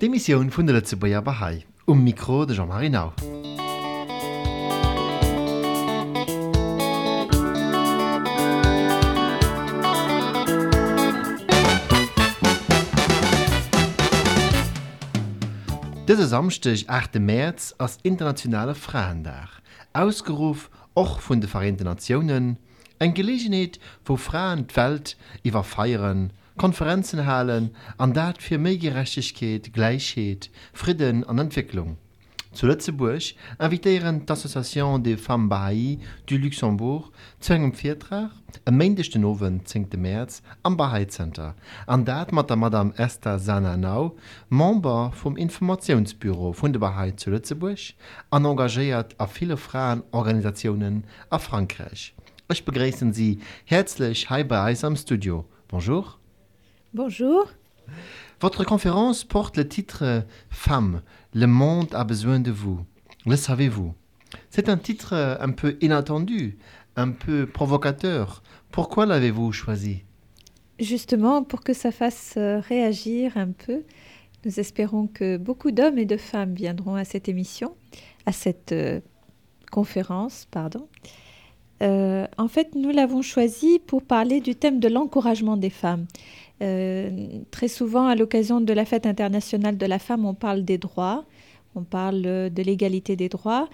D'Emissionioun vun de Letzebäier Bahai um Mikro de Jean-Marie Nau. Dëse Samstech 8. März ass internationale Frauendach, ausgeruf och vun de Vereinten Nationen, eng Gelegenheet, wo Fraen d'Welt iwwer feieren, Konferenzen halen, an dat fir méigerechtegkeet, Gleichheet, Frieden an Entwicklung. Zu Lützeburg inviteieren d'Association de Femmes Bahai du Luxembourg zu engem Viertrag am meindechten Owen 10. März am Bahai Center, an dat mat der Madame Esther Sananau, Member vom Informationsbüro vun der Bahai zu Lützeburg, an engagéiert a viele Frauenorganisationen a Frankreich. Ich begrüßen Sie herzlich hier bei uns am Studio. Bonjour. Bonjour. Votre conférence porte le titre Femmes, le monde a besoin de vous. Le savez-vous? C'est un titre un peu inattendu, un peu provocateur. Pourquoi l'avez-vous choisi? Justement, pour que ça fasse euh, réagir un peu, nous espérons que beaucoup d'hommes et de femmes viendront à cette émission, à cette euh, conférence, pardon. Euh, en fait, nous l'avons choisi pour parler du thème de l'encouragement des femmes. Euh, très souvent, à l'occasion de la fête internationale de la femme, on parle des droits, on parle de l'égalité des droits.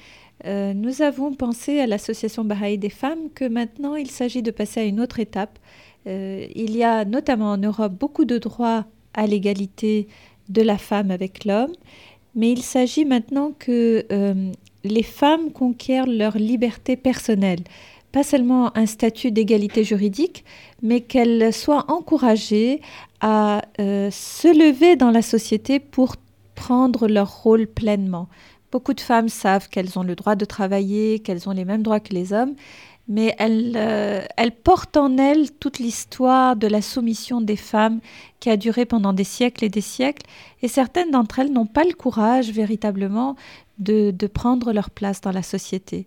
Euh, nous avons pensé à l'association Baha'i des femmes que maintenant il s'agit de passer à une autre étape. Euh, il y a notamment en Europe beaucoup de droits à l'égalité de la femme avec l'homme, mais il s'agit maintenant que euh, les femmes conquièrent leur liberté personnelle pas seulement un statut d'égalité juridique, mais qu'elles soient encouragées à euh, se lever dans la société pour prendre leur rôle pleinement. Beaucoup de femmes savent qu'elles ont le droit de travailler, qu'elles ont les mêmes droits que les hommes, mais elles, euh, elles portent en elles toute l'histoire de la soumission des femmes qui a duré pendant des siècles et des siècles, et certaines d'entre elles n'ont pas le courage véritablement de, de prendre leur place dans la société.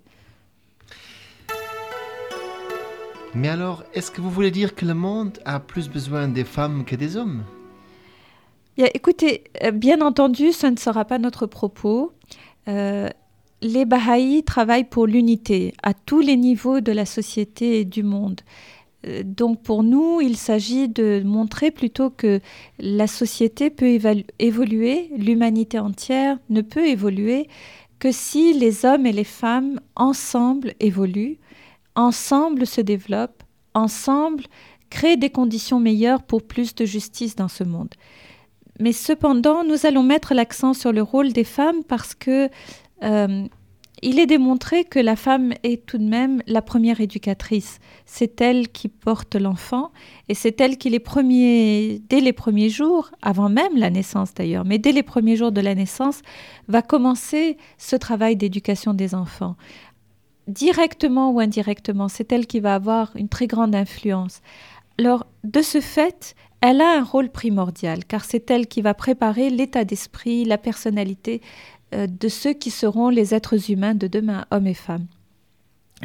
Mais alors, est-ce que vous voulez dire que le monde a plus besoin des femmes que des hommes? Écoutez, euh, bien entendu, ce ne sera pas notre propos. Euh, les Bahaïs travaillent pour l'unité à tous les niveaux de la société et du monde. Euh, donc pour nous, il s'agit de montrer plutôt que la société peut évoluer, l'humanité entière ne peut évoluer que si les hommes et les femmes ensemble évoluent, ensemble se développent, ensemble créent des conditions meilleures pour plus de justice dans ce monde. Mais cependant, nous allons mettre l'accent sur le rôle des femmes parce que euh, il est démontré que la femme est tout de même la première éducatrice. C'est elle qui porte l'enfant et c'est elle qui les dès les premiers jours, avant même la naissance d'ailleurs, mais dès les premiers jours de la naissance, va commencer ce travail d'éducation des enfants directement ou indirectement, c'est elle qui va avoir une très grande influence. Alors, de ce fait, elle a un rôle primordial, car c'est elle qui va préparer l'état d'esprit, la personnalité euh, de ceux qui seront les êtres humains de demain, hommes et femmes.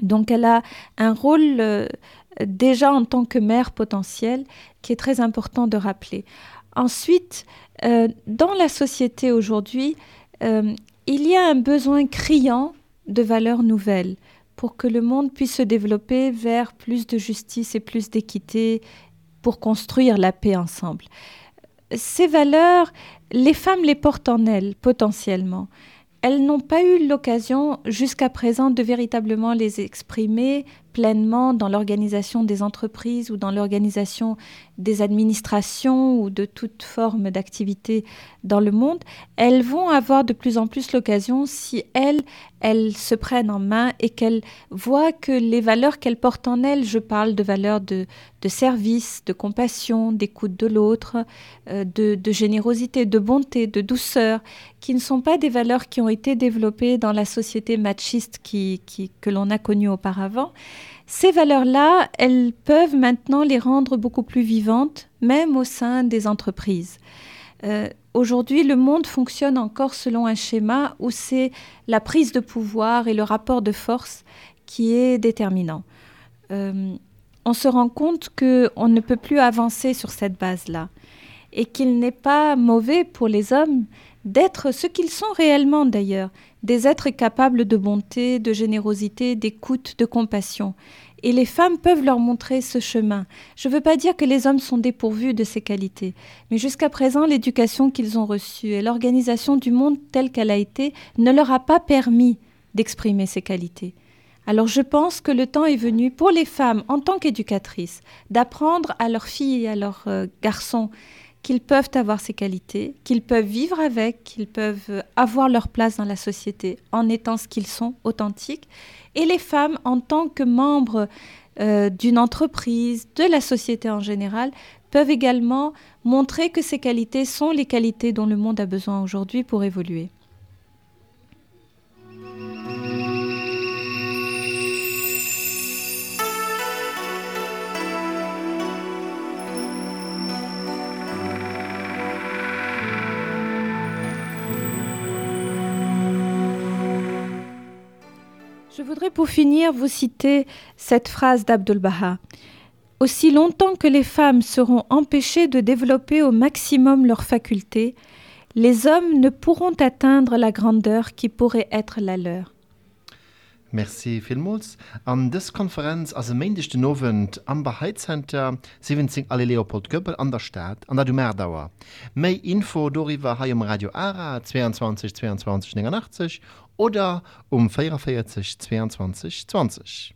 Donc, elle a un rôle euh, déjà en tant que mère potentielle qui est très important de rappeler. Ensuite, euh, dans la société aujourd'hui, il y a un besoin criant de valeurs nouvelles pour que le monde puisse se développer vers plus de justice et plus d'équité pour construire la paix ensemble. Ces valeurs, les femmes les portent en elles potentiellement. Elles n'ont pas eu l'occasion jusqu'à présent de véritablement les exprimer pleinement dans l'organisation des entreprises ou dans l'organisation des administrations ou de toute forme d'activité dans le monde, elles vont avoir de plus en plus l'occasion si elles, elles se prennent en main et qu'elles voient que les valeurs qu'elles portent en elles, je parle de valeurs de, de service, de compassion, d'écoute de l'autre, euh, de, de générosité, de bonté, de douceur, qui ne sont pas des valeurs qui ont été développées dans la société machiste qui, qui, que l'on a connue auparavant, Ces valeurs-là, elles peuvent maintenant les rendre beaucoup plus vivantes, même au sein des entreprises. Euh, Aujourd'hui, le monde fonctionne encore selon un schéma où c'est la prise de pouvoir et le rapport de force qui est déterminant. Euh, on se rend compte qu'on ne peut plus avancer sur cette base-là. Et qu'il n'est pas mauvais pour les hommes d'être ce qu'ils sont réellement d'ailleurs, des êtres capables de bonté, de générosité, d'écoute, de compassion. Et les femmes peuvent leur montrer ce chemin. Je ne veux pas dire que les hommes sont dépourvus de ces qualités, mais jusqu'à présent, l'éducation qu'ils ont reçue et l'organisation du monde telle qu'elle a été ne leur a pas permis d'exprimer ces qualités. Alors je pense que le temps est venu pour les femmes, en tant qu'éducatrices, d'apprendre à leurs filles et à leurs euh, garçons qu'ils peuvent avoir ces qualités, qu'ils peuvent vivre avec, qu'ils peuvent avoir leur place dans la société en étant ce qu'ils sont, authentiques. Et les femmes, en tant que membres euh, d'une entreprise, de la société en général, peuvent également montrer que ces qualités sont les qualités dont le monde a besoin aujourd'hui pour évoluer. Je voudrais pour finir vous citer cette phrase d'Abdul Baha. Aussi longtemps que les femmes seront empêchées de développer au maximum leurs facultés, les hommes ne pourront atteindre la grandeur qui pourrait être la leur. Merci vielmals. An dis Konferenz as se méigchte Novent am Beheitcenter 17 alle Leopold Göppel an der Stadt an der du Merdauer. Mei Info doriwer ha am Radio Ara 22 22 89 oder um 44 22 20.